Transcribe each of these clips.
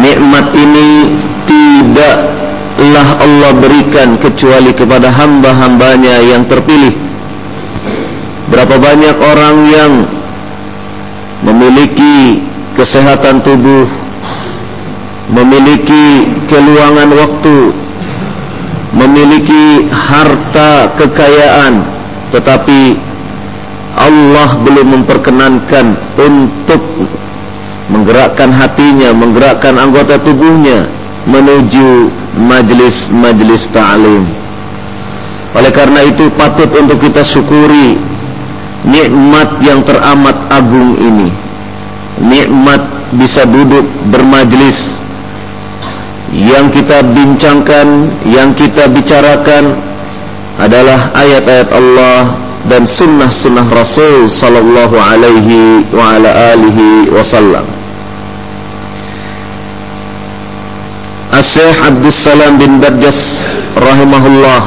nikmat ini tidaklah Allah berikan kecuali kepada hamba-hambanya yang terpilih. Berapa banyak orang yang memiliki kesehatan tubuh memiliki keluangan waktu memiliki harta kekayaan tetapi Allah belum memperkenankan untuk menggerakkan hatinya, menggerakkan anggota tubuhnya menuju majlis-majlis ta'lim. Oleh karena itu patut untuk kita syukuri nikmat yang teramat agung ini. Nikmat bisa duduk bermajlis yang kita bincangkan, yang kita bicarakan adalah ayat-ayat Allah dan sunnah-sunnah Rasul sallallahu alaihi wa ala alihi wasallam. As-Syekh Abdul Salam bin Badjas rahimahullah.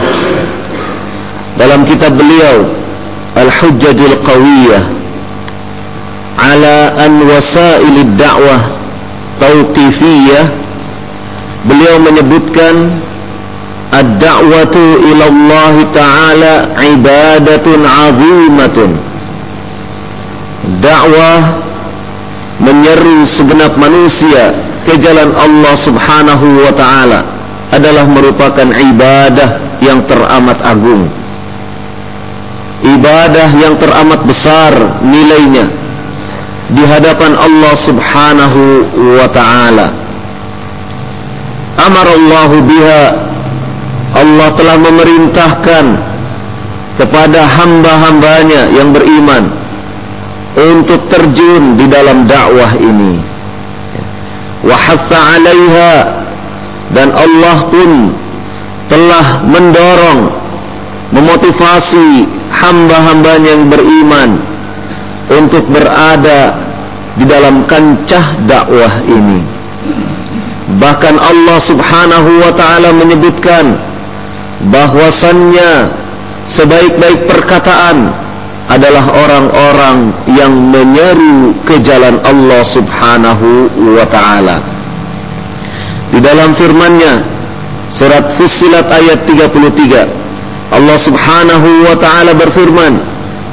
Dalam kitab beliau Al-Hujjajul Qawiyah ala an wasailid da'wah tauqifiyah beliau menyebutkan ad-da'watu ila Allah taala ibadatun 'azimatun. Dakwah menyeru segenap manusia ke jalan Allah Subhanahu wa taala adalah merupakan ibadah yang teramat agung. Ibadah yang teramat besar nilainya di hadapan Allah Subhanahu wa taala. Amarallahu biha Allah telah memerintahkan kepada hamba-hambanya yang beriman untuk terjun di dalam dakwah ini wa hatta 'alaiha dan Allah pun telah mendorong memotivasi hamba-hambanya yang beriman untuk berada di dalam kancah dakwah ini. Bahkan Allah subhanahu wa ta'ala menyebutkan bahwasannya sebaik-baik perkataan adalah orang-orang yang menyeru ke jalan Allah subhanahu wa ta'ala di dalam firman-Nya surat Fussilat ayat 33 Allah subhanahu wa ta'ala berfirman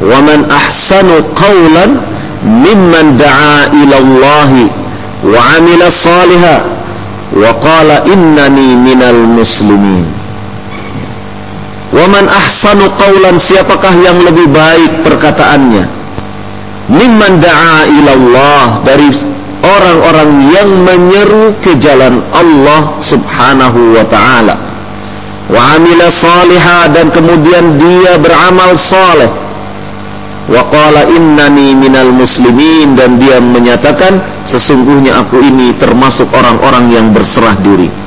"Wa man ahsanu qawlan mimman da'a ila Allah wa 'amila وَعَمِلَ wa qala innani minal muslimin." Waman ahsanu qawlan siapakah yang lebih baik perkataannya? Mimman da'a ilallah dari orang-orang yang menyeru ke jalan Allah subhanahu wa ta'ala. Wa amila salihah dan kemudian dia beramal saleh. Wa qala innani minal muslimin dan dia menyatakan sesungguhnya aku ini termasuk orang-orang yang berserah diri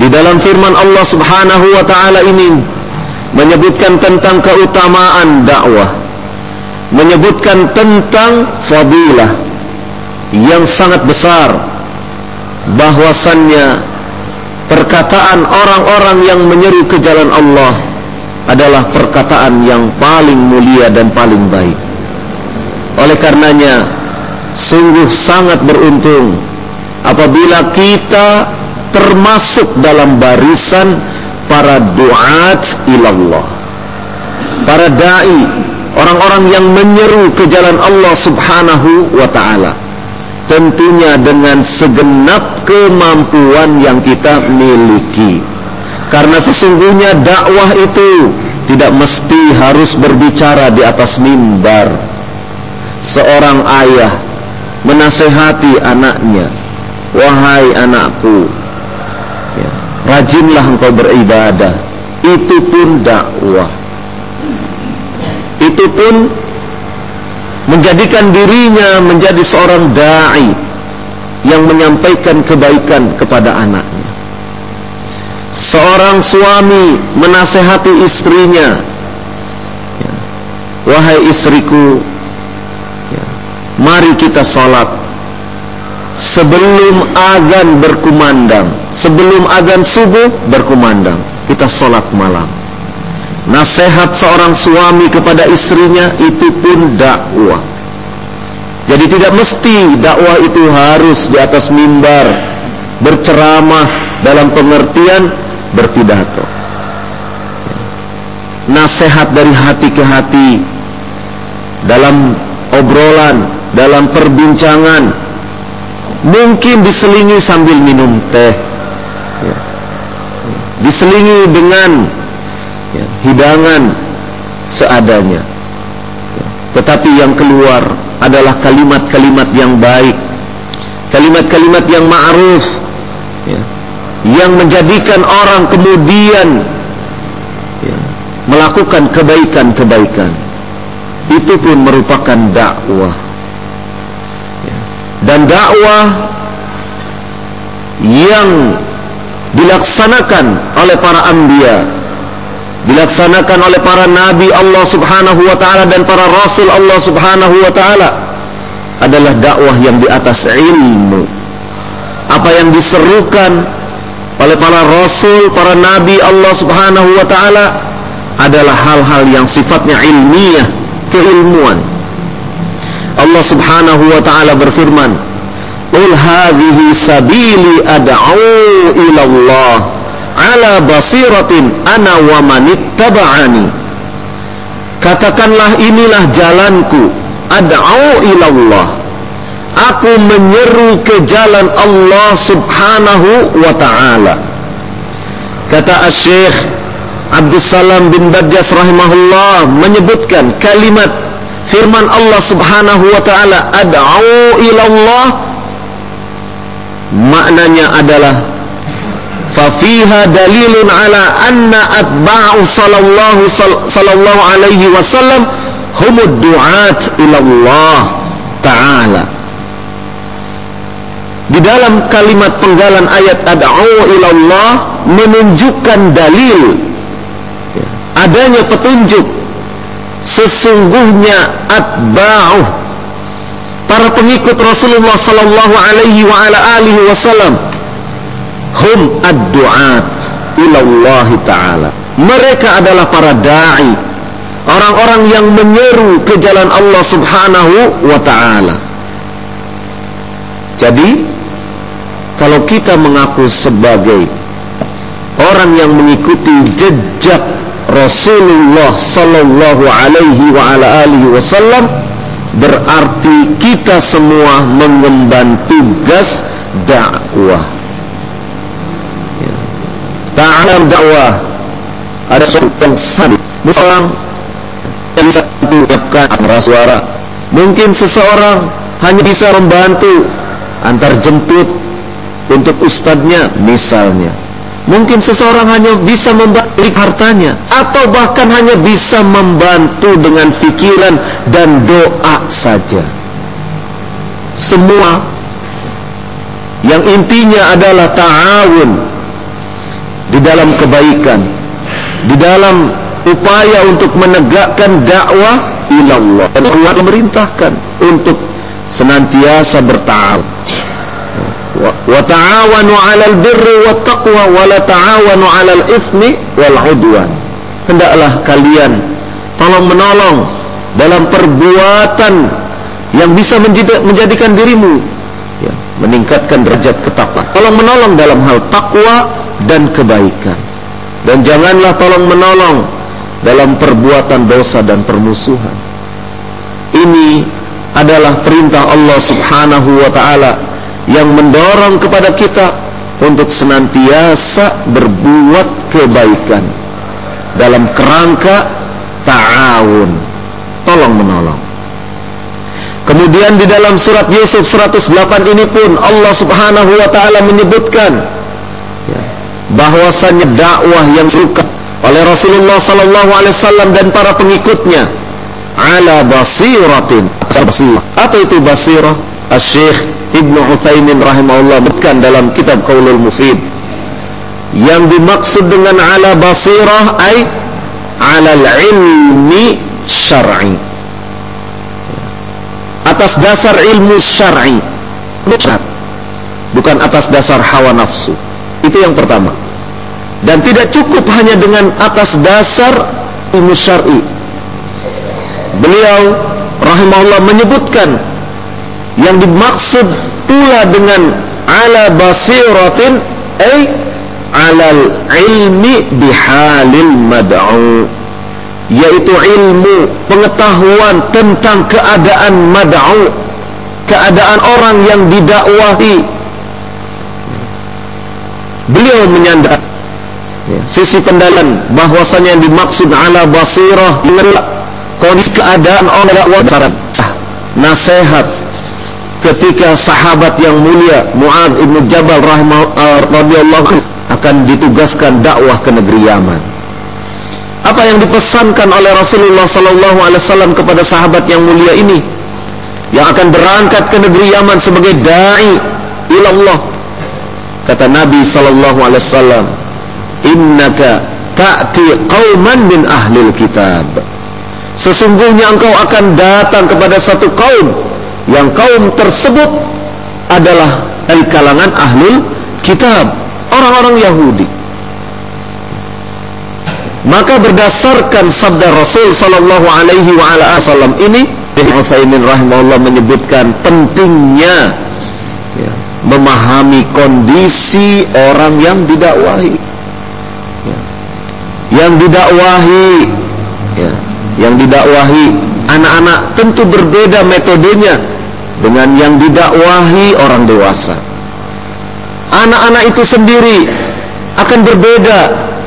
di dalam firman Allah Subhanahu wa taala ini menyebutkan tentang keutamaan dakwah menyebutkan tentang fadilah yang sangat besar bahwasannya perkataan orang-orang yang menyeru ke jalan Allah adalah perkataan yang paling mulia dan paling baik. Oleh karenanya, sungguh sangat beruntung apabila kita termasuk dalam barisan para duat ilallah. Para dai, orang-orang yang menyeru ke jalan Allah Subhanahu wa taala. Tentunya dengan segenap kemampuan yang kita miliki. Karena sesungguhnya dakwah itu tidak mesti harus berbicara di atas mimbar. Seorang ayah menasehati anaknya, "Wahai anakku, rajinlah engkau beribadah." Itu pun dakwah. Itu pun menjadikan dirinya menjadi seorang dai yang menyampaikan kebaikan kepada anaknya. Seorang suami menasehati istrinya. Ya, wahai istriku ya, mari kita salat sebelum azan berkumandang sebelum azan subuh berkumandang kita salat malam nasihat seorang suami kepada istrinya itu pun dakwah Jadi tidak mesti dakwah itu harus di atas mimbar berceramah dalam pengertian berpidato. Nasihat dari hati ke hati dalam obrolan, dalam perbincangan, mungkin diselingi sambil minum teh, ya. diselingi dengan ya, hidangan seadanya. Ya. Tetapi yang keluar adalah kalimat-kalimat yang baik, kalimat-kalimat yang ma'ruf, ya, yang menjadikan orang kemudian ya, melakukan kebaikan-kebaikan. Itu pun merupakan dakwah. Dan dakwah yang dilaksanakan oleh para anbiya dilaksanakan oleh para nabi Allah Subhanahu wa taala dan para rasul Allah Subhanahu wa taala adalah dakwah yang di atas ilmu. Apa yang diserukan oleh para rasul, para nabi Allah Subhanahu wa taala adalah hal-hal yang sifatnya ilmiah, keilmuan. Allah Subhanahu wa taala berfirman, "Qul hadhihi sabili ad'u ila Allah." ala basiratin ana wa manittaba'ani katakanlah inilah jalanku ad'u ilallah aku menyeru ke jalan Allah subhanahu wa ta'ala kata Syekh Abdul Salam bin Badjas rahimahullah menyebutkan kalimat firman Allah Subhanahu wa taala ad'u ilallah. Maknanya adalah fafiha dalilun ala anna atba'u sallallahu sallallahu alaihi wasallam humud du'at ilallah ta'ala. Di dalam kalimat penggalan ayat ad'u ilallah menunjukkan dalil. Adanya petunjuk sesungguhnya atba'u para pengikut Rasulullah sallallahu alaihi wa ala alihi wasallam hum ad-du'at Allah taala. Mereka adalah para dai, orang-orang yang menyeru ke jalan Allah Subhanahu wa taala. Jadi, kalau kita mengaku sebagai orang yang mengikuti jejak Rasulullah sallallahu alaihi wa ala alihi wasallam berarti kita semua mengemban tugas dakwah dalam dakwah ada sesuatu yang. Misalnya yang bisa menyiapkan antara suara. Mungkin seseorang hanya bisa membantu antar jemput untuk ustadznya misalnya. Mungkin seseorang hanya bisa membantu hartanya atau bahkan hanya bisa membantu dengan pikiran dan doa saja. Semua yang intinya adalah ta'awun di dalam kebaikan, di dalam upaya untuk menegakkan dakwah ilallah dan Allah memerintahkan untuk senantiasa bertawab. Wa ta'awanu 'alal birri wat taqwa wa la ta'awanu. Hendaklah kalian tolong menolong dalam perbuatan yang bisa menjadikan dirimu ya, meningkatkan derajat ketakwaan. Tolong menolong dalam hal takwa dan kebaikan. Dan janganlah tolong menolong dalam perbuatan dosa dan permusuhan. Ini adalah perintah Allah Subhanahu wa taala yang mendorong kepada kita untuk senantiasa berbuat kebaikan dalam kerangka ta'awun, tolong menolong. Kemudian di dalam surat Yusuf 108 ini pun Allah Subhanahu wa taala menyebutkan bahwasanya dakwah yang suka oleh Rasulullah sallallahu alaihi wasallam dan para pengikutnya ala basiratin. Apa itu basirah? Asy-Syaikh Ibnu Utsaimin rahimahullah menyebutkan dalam kitab Qaulul Mufid yang dimaksud dengan ala basirah ay ala ilmi syar'i atas dasar ilmu syar'i bukan atas dasar hawa nafsu itu yang pertama. Dan tidak cukup hanya dengan atas dasar ilmu syar'i. Beliau rahimahullah menyebutkan yang dimaksud pula dengan ala basiratin ay alal ilmi bihalil mad'u. Yaitu ilmu pengetahuan tentang keadaan mad'u. Keadaan orang yang didakwahi. Beliau menyandar. Ya, sisi pendalan bahwasanya yang dimaksud ala basirah kondisi keadaan orang dakwah nasihat ketika sahabat yang mulia Muad ibn Jabal rahimah radhiyallahu akan ditugaskan dakwah ke negeri Yaman. Apa yang dipesankan oleh Rasulullah sallallahu alaihi wasallam kepada sahabat yang mulia ini yang akan berangkat ke negeri Yaman sebagai dai ilallah. Kata Nabi sallallahu alaihi wasallam, "Innaka ta'ti qauman min ahli kitab." Sesungguhnya engkau akan datang kepada satu kaum yang kaum tersebut adalah dari kalangan ahli kitab orang-orang Yahudi. Maka berdasarkan sabda Rasul sallallahu alaihi wa wasallam ini Ibnu Utsaimin rahimahullah menyebutkan pentingnya ya, memahami kondisi orang yang didakwahi. Ya. yang didakwahi ya, yang didakwahi anak-anak tentu berbeda metodenya dengan yang didakwahi orang dewasa. Anak-anak itu sendiri akan berbeda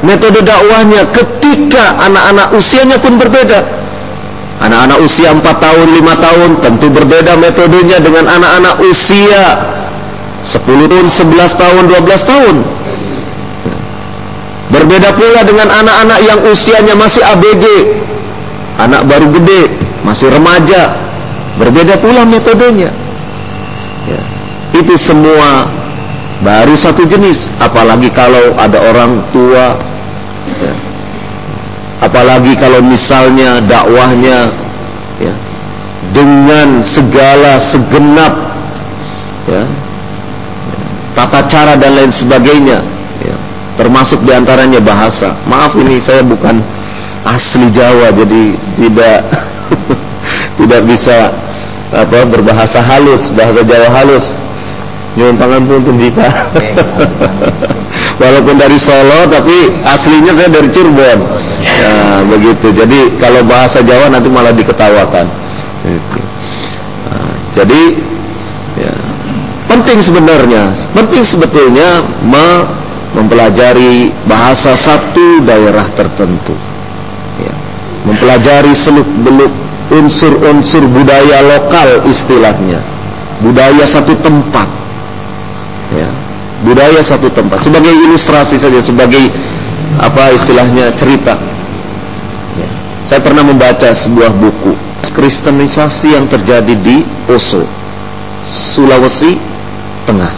metode dakwahnya ketika anak-anak usianya pun berbeda. Anak-anak usia 4 tahun, 5 tahun tentu berbeda metodenya dengan anak-anak usia 10 tahun, 11 tahun, 12 tahun. Berbeda pula dengan anak-anak yang usianya masih ABG. Anak baru gede, masih remaja, Berbeda pula metodenya. Ya. Itu semua baru satu jenis. Apalagi kalau ada orang tua. Ya. Apalagi kalau misalnya dakwahnya ya, dengan segala segenap ya, tata cara dan lain sebagainya. Ya. Termasuk di antaranya bahasa. Maaf ini saya bukan asli Jawa jadi tidak tidak bisa apa berbahasa halus, bahasa Jawa halus. Nyuwun pangapunten jika. Walaupun dari Solo tapi aslinya saya dari Cirebon. Ya, begitu. Jadi kalau bahasa Jawa nanti malah diketawakan. Gitu. Nah, jadi ya, penting sebenarnya, penting sebetulnya me mempelajari bahasa satu daerah tertentu. Ya, mempelajari seluk beluk unsur-unsur budaya lokal istilahnya. Budaya satu tempat. Ya. Budaya satu tempat. Sebagai ilustrasi saja sebagai apa istilahnya cerita. Ya. saya pernah membaca sebuah buku kristenisasi yang terjadi di Poso Sulawesi Tengah.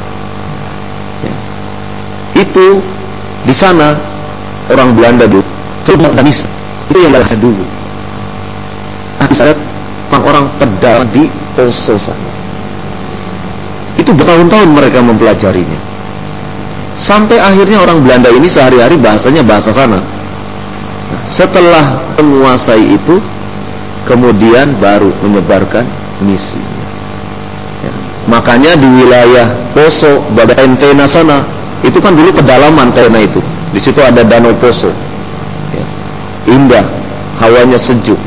Ya. itu di sana orang Belanda dulu. Itu yang dulu saya orang-orang pedang di Poso sana. Itu bertahun-tahun mereka mempelajarinya. Sampai akhirnya orang Belanda ini sehari-hari bahasanya bahasa sana. Nah, setelah menguasai itu, kemudian baru menyebarkan misi. Ya. Makanya di wilayah Poso, Badan Tena sana, itu kan dulu pedalaman Tena itu. Di situ ada Danau Poso. Ya. Indah, hawanya sejuk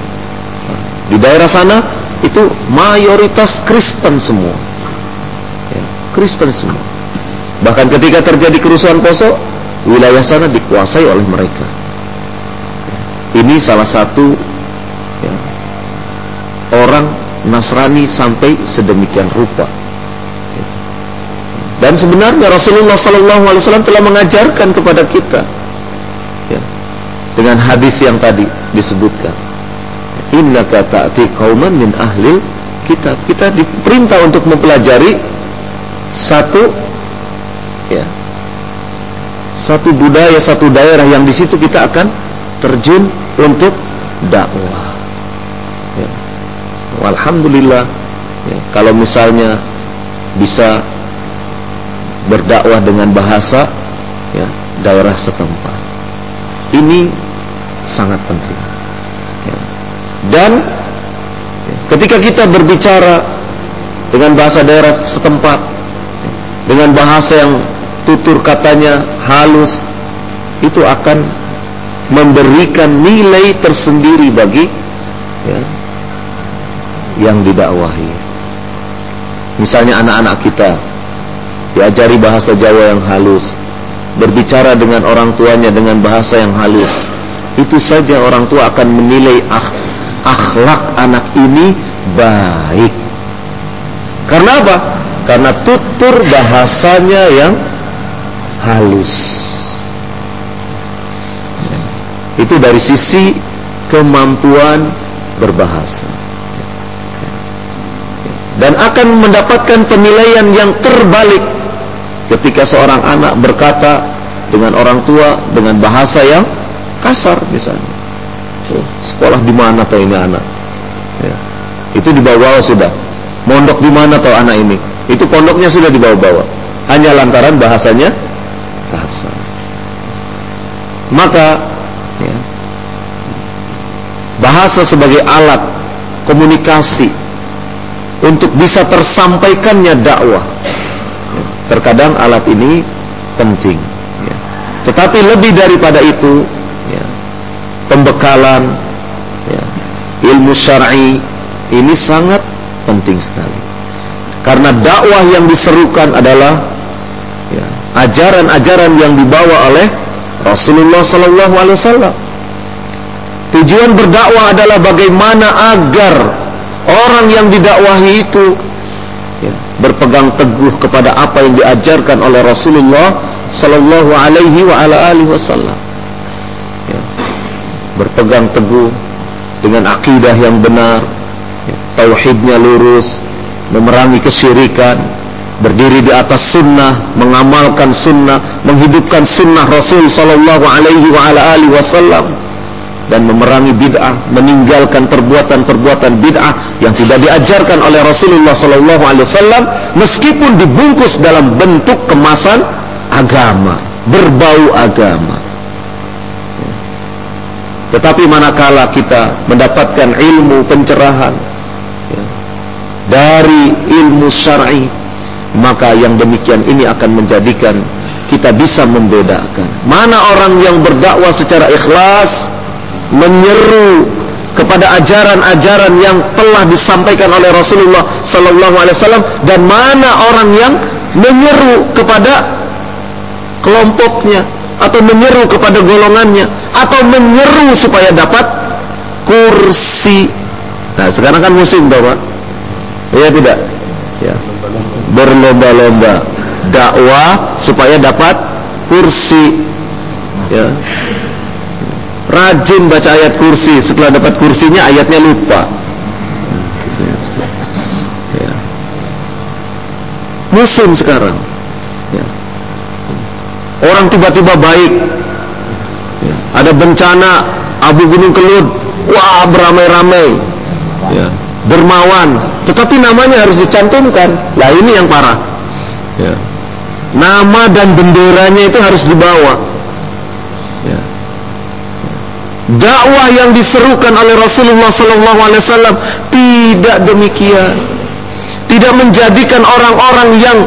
di daerah sana itu mayoritas Kristen semua. Ya, Kristen semua. Bahkan ketika terjadi kerusuhan Poso, wilayah sana dikuasai oleh mereka. Ini salah satu ya, orang Nasrani sampai sedemikian rupa. Ya. Dan sebenarnya Rasulullah SAW telah mengajarkan kepada kita ya, dengan hadis yang tadi disebutkan innaka ta'ti qauman min ahli kitab. Kita diperintah untuk mempelajari satu ya satu budaya, satu daerah yang di situ kita akan terjun untuk dakwah. Ya. Alhamdulillah ya, kalau misalnya bisa berdakwah dengan bahasa ya, daerah setempat. Ini sangat penting. Dan ketika kita berbicara dengan bahasa daerah setempat, dengan bahasa yang tutur katanya halus, itu akan memberikan nilai tersendiri bagi ya, yang didakwahi. Misalnya anak-anak kita diajari bahasa Jawa yang halus, berbicara dengan orang tuanya dengan bahasa yang halus. Itu saja orang tua akan menilai akh akhlak anak ini baik. Karena apa? Karena tutur bahasanya yang halus. Itu dari sisi kemampuan berbahasa. Dan akan mendapatkan penilaian yang terbalik ketika seorang anak berkata dengan orang tua dengan bahasa yang kasar misalnya. Sekolah di mana tuh ini anak? Ya. Itu dibawa sudah. Mondok di mana tuh anak ini? Itu pondoknya sudah dibawa-bawa. Hanya lantaran bahasanya kasar. Maka ya, bahasa sebagai alat komunikasi untuk bisa tersampaikannya dakwah. Ya, terkadang alat ini penting. Ya. Tetapi lebih daripada itu, pembekalan, ya, ilmu syar'i ini sangat penting sekali. Karena dakwah yang diserukan adalah ya, ajaran-ajaran yang dibawa oleh Rasulullah Sallallahu Alaihi Wasallam. Tujuan berdakwah adalah bagaimana agar orang yang didakwahi itu ya, berpegang teguh kepada apa yang diajarkan oleh Rasulullah Sallallahu Alaihi Wasallam. Berpegang teguh dengan akidah yang benar, ya, tauhidnya lurus, memerangi kesyirikan, berdiri di atas sunnah, mengamalkan sunnah, menghidupkan sunnah Rasul Sallallahu Alaihi Wasallam dan memerangi bid'ah, meninggalkan perbuatan-perbuatan bid'ah yang tidak diajarkan oleh Rasulullah Sallallahu Alaihi Wasallam, meskipun dibungkus dalam bentuk kemasan agama, berbau agama. Tetapi manakala kita mendapatkan ilmu pencerahan ya, dari ilmu syar'i maka yang demikian ini akan menjadikan kita bisa membedakan. Mana orang yang berdakwah secara ikhlas menyeru kepada ajaran-ajaran yang telah disampaikan oleh Rasulullah sallallahu alaihi wasallam dan mana orang yang menyeru kepada kelompoknya atau menyeru kepada golongannya atau menyeru supaya dapat kursi. Nah, sekarang kan musim toh, Pak. Iya tidak? Ya berlomba-lomba dakwah supaya dapat kursi ya rajin baca ayat kursi setelah dapat kursinya ayatnya lupa ya. musim sekarang ya. Orang tiba-tiba baik ya. ada bencana abu gunung kelut wah beramai-ramai ya dermawan, tetapi namanya harus dicantumkan. Lah ini yang parah. Ya. Nama dan benderanya itu harus dibawa. Ya. Dakwah yang diserukan oleh Rasulullah SAW tidak demikian. Tidak menjadikan orang-orang yang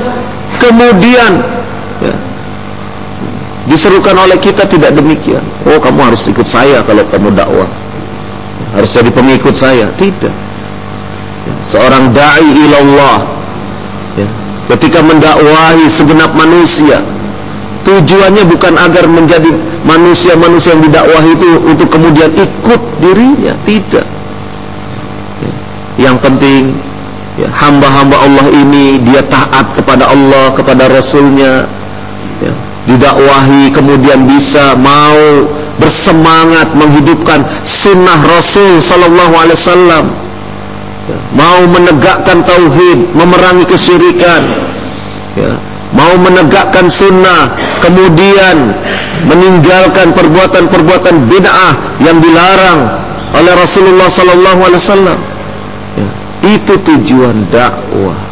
kemudian ya, diserukan oleh kita tidak demikian. Oh kamu harus ikut saya kalau kamu dakwah. Harus jadi pengikut saya. Tidak seorang dai ilallah ya, ketika mendakwahi segenap manusia tujuannya bukan agar menjadi manusia-manusia yang didakwahi itu untuk kemudian ikut dirinya tidak ya, yang penting ya, hamba-hamba Allah ini dia taat kepada Allah kepada Rasulnya ya, didakwahi kemudian bisa mau bersemangat menghidupkan sunnah Rasul Sallallahu Alaihi Wasallam. Mau menegakkan tauhid, memerangi kesyirikan, ya, mau menegakkan sunnah, kemudian meninggalkan perbuatan-perbuatan bid'ah yang dilarang oleh Rasulullah Sallallahu Alaihi Wasallam. Ya, itu tujuan dakwah,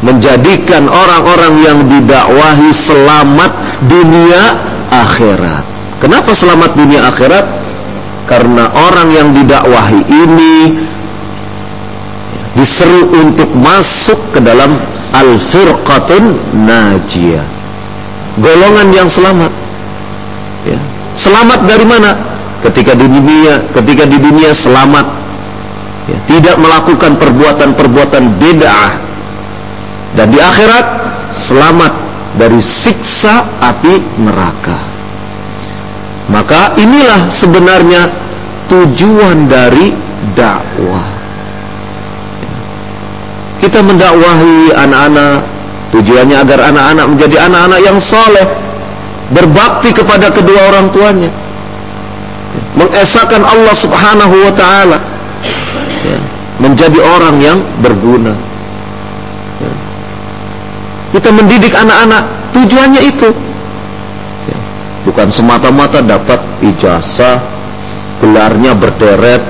menjadikan orang-orang yang didakwahi selamat dunia akhirat. Kenapa selamat dunia akhirat? Karena orang yang didakwahi ini diseru untuk masuk ke dalam al-firqatun najiyah. Golongan yang selamat. Ya. Selamat dari mana? Ketika di dunia, ketika di dunia selamat ya, tidak melakukan perbuatan-perbuatan bid'ah dan di akhirat selamat dari siksa api neraka. Maka inilah sebenarnya tujuan dari dakwah. Kita mendakwahi anak-anak tujuannya agar anak-anak menjadi anak-anak yang soleh, berbakti kepada kedua orang tuanya, mengesahkan Allah Subhanahu wa taala, ya, menjadi orang yang berguna. Ya. Kita mendidik anak-anak tujuannya itu. Ya. Bukan semata-mata dapat ijazah, gelarnya berderet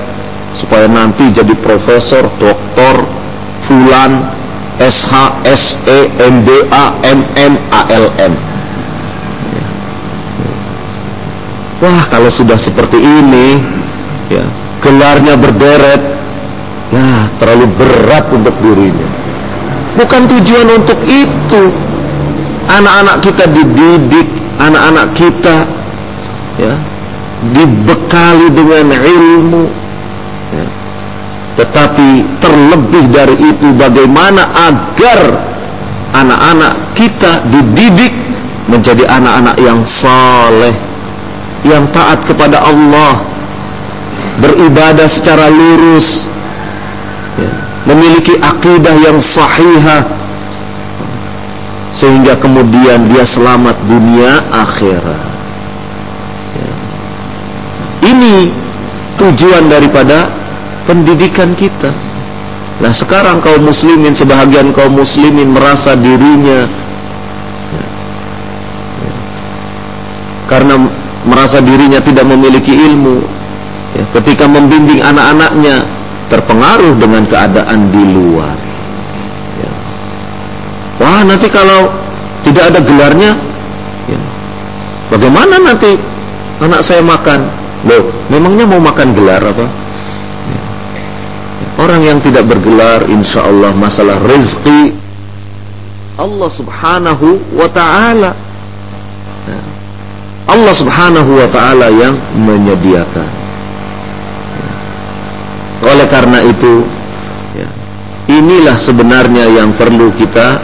supaya nanti jadi profesor, doktor, Fulan SH, SE, MBA, MM, ALM. Wah, kalau sudah seperti ini, ya, gelarnya berderet, ya terlalu berat untuk dirinya. Bukan tujuan untuk itu. Anak-anak kita dididik, anak-anak kita ya dibekali dengan ilmu, ya, tetapi terlebih dari itu bagaimana agar anak-anak kita dididik menjadi anak-anak yang saleh, yang taat kepada Allah, beribadah secara lurus, ya, memiliki akidah yang sahihah, sehingga kemudian dia selamat dunia akhirat. Ya. Ini tujuan daripada pendidikan kita. Nah sekarang kaum muslimin, sebahagian kaum muslimin merasa dirinya ya, ya, karena merasa dirinya tidak memiliki ilmu, ketika membimbing anak-anaknya terpengaruh dengan keadaan di luar. Ya. Wah nanti kalau tidak ada gelarnya, ya, bagaimana nanti anak saya makan? Loh, memangnya mau makan gelar apa? Orang yang tidak bergelar insya Allah masalah rezeki Allah subhanahu wa ta'ala ya. Allah subhanahu wa ta'ala yang menyediakan ya. Oleh karena itu ya, Inilah sebenarnya yang perlu kita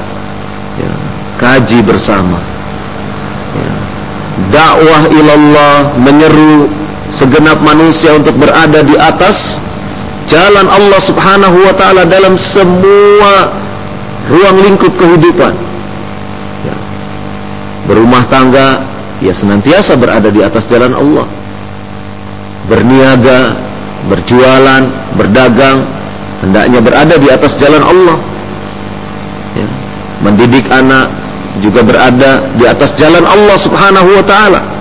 ya, kaji bersama ya. Dakwah ilallah menyeru segenap manusia untuk berada di atas jalan Allah Subhanahu wa taala dalam semua ruang lingkup kehidupan. Ya. Berumah tangga ya senantiasa berada di atas jalan Allah. Berniaga, berjualan, berdagang hendaknya berada di atas jalan Allah. Ya. Mendidik anak juga berada di atas jalan Allah Subhanahu wa taala.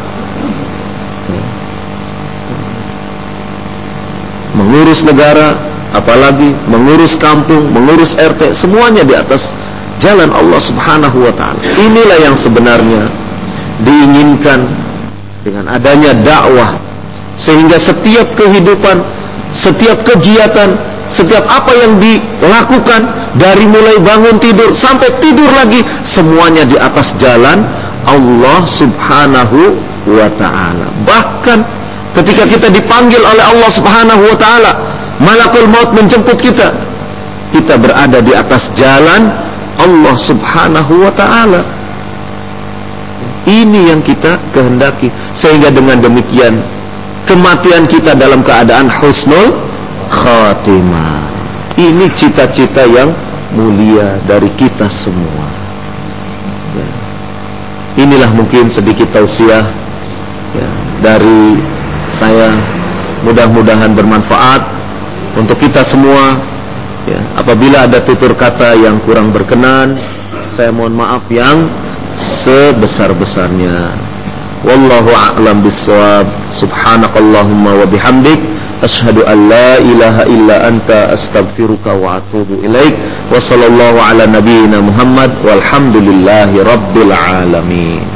mengurus negara, apalagi mengurus kampung, mengurus RT, semuanya di atas jalan Allah Subhanahu wa taala. Inilah yang sebenarnya diinginkan dengan adanya dakwah sehingga setiap kehidupan, setiap kegiatan, setiap apa yang dilakukan dari mulai bangun tidur sampai tidur lagi semuanya di atas jalan Allah Subhanahu wa taala. Bahkan ketika kita dipanggil oleh Allah Subhanahu wa taala, malakul maut menjemput kita. Kita berada di atas jalan Allah Subhanahu wa taala. Ini yang kita kehendaki sehingga dengan demikian kematian kita dalam keadaan husnul khatimah. Ini cita-cita yang mulia dari kita semua. Ya. Inilah mungkin sedikit tausiah ya, dari saya mudah-mudahan bermanfaat untuk kita semua ya, apabila ada tutur kata yang kurang berkenan saya mohon maaf yang sebesar-besarnya والله أعلم بالصواب. سبحانك اللهم وبحمدك أشهد أن لا إله إلا أنت أستغفرك وأتوب إليك وصلى الله على نبينا محمد والحمد لله رب العالمين.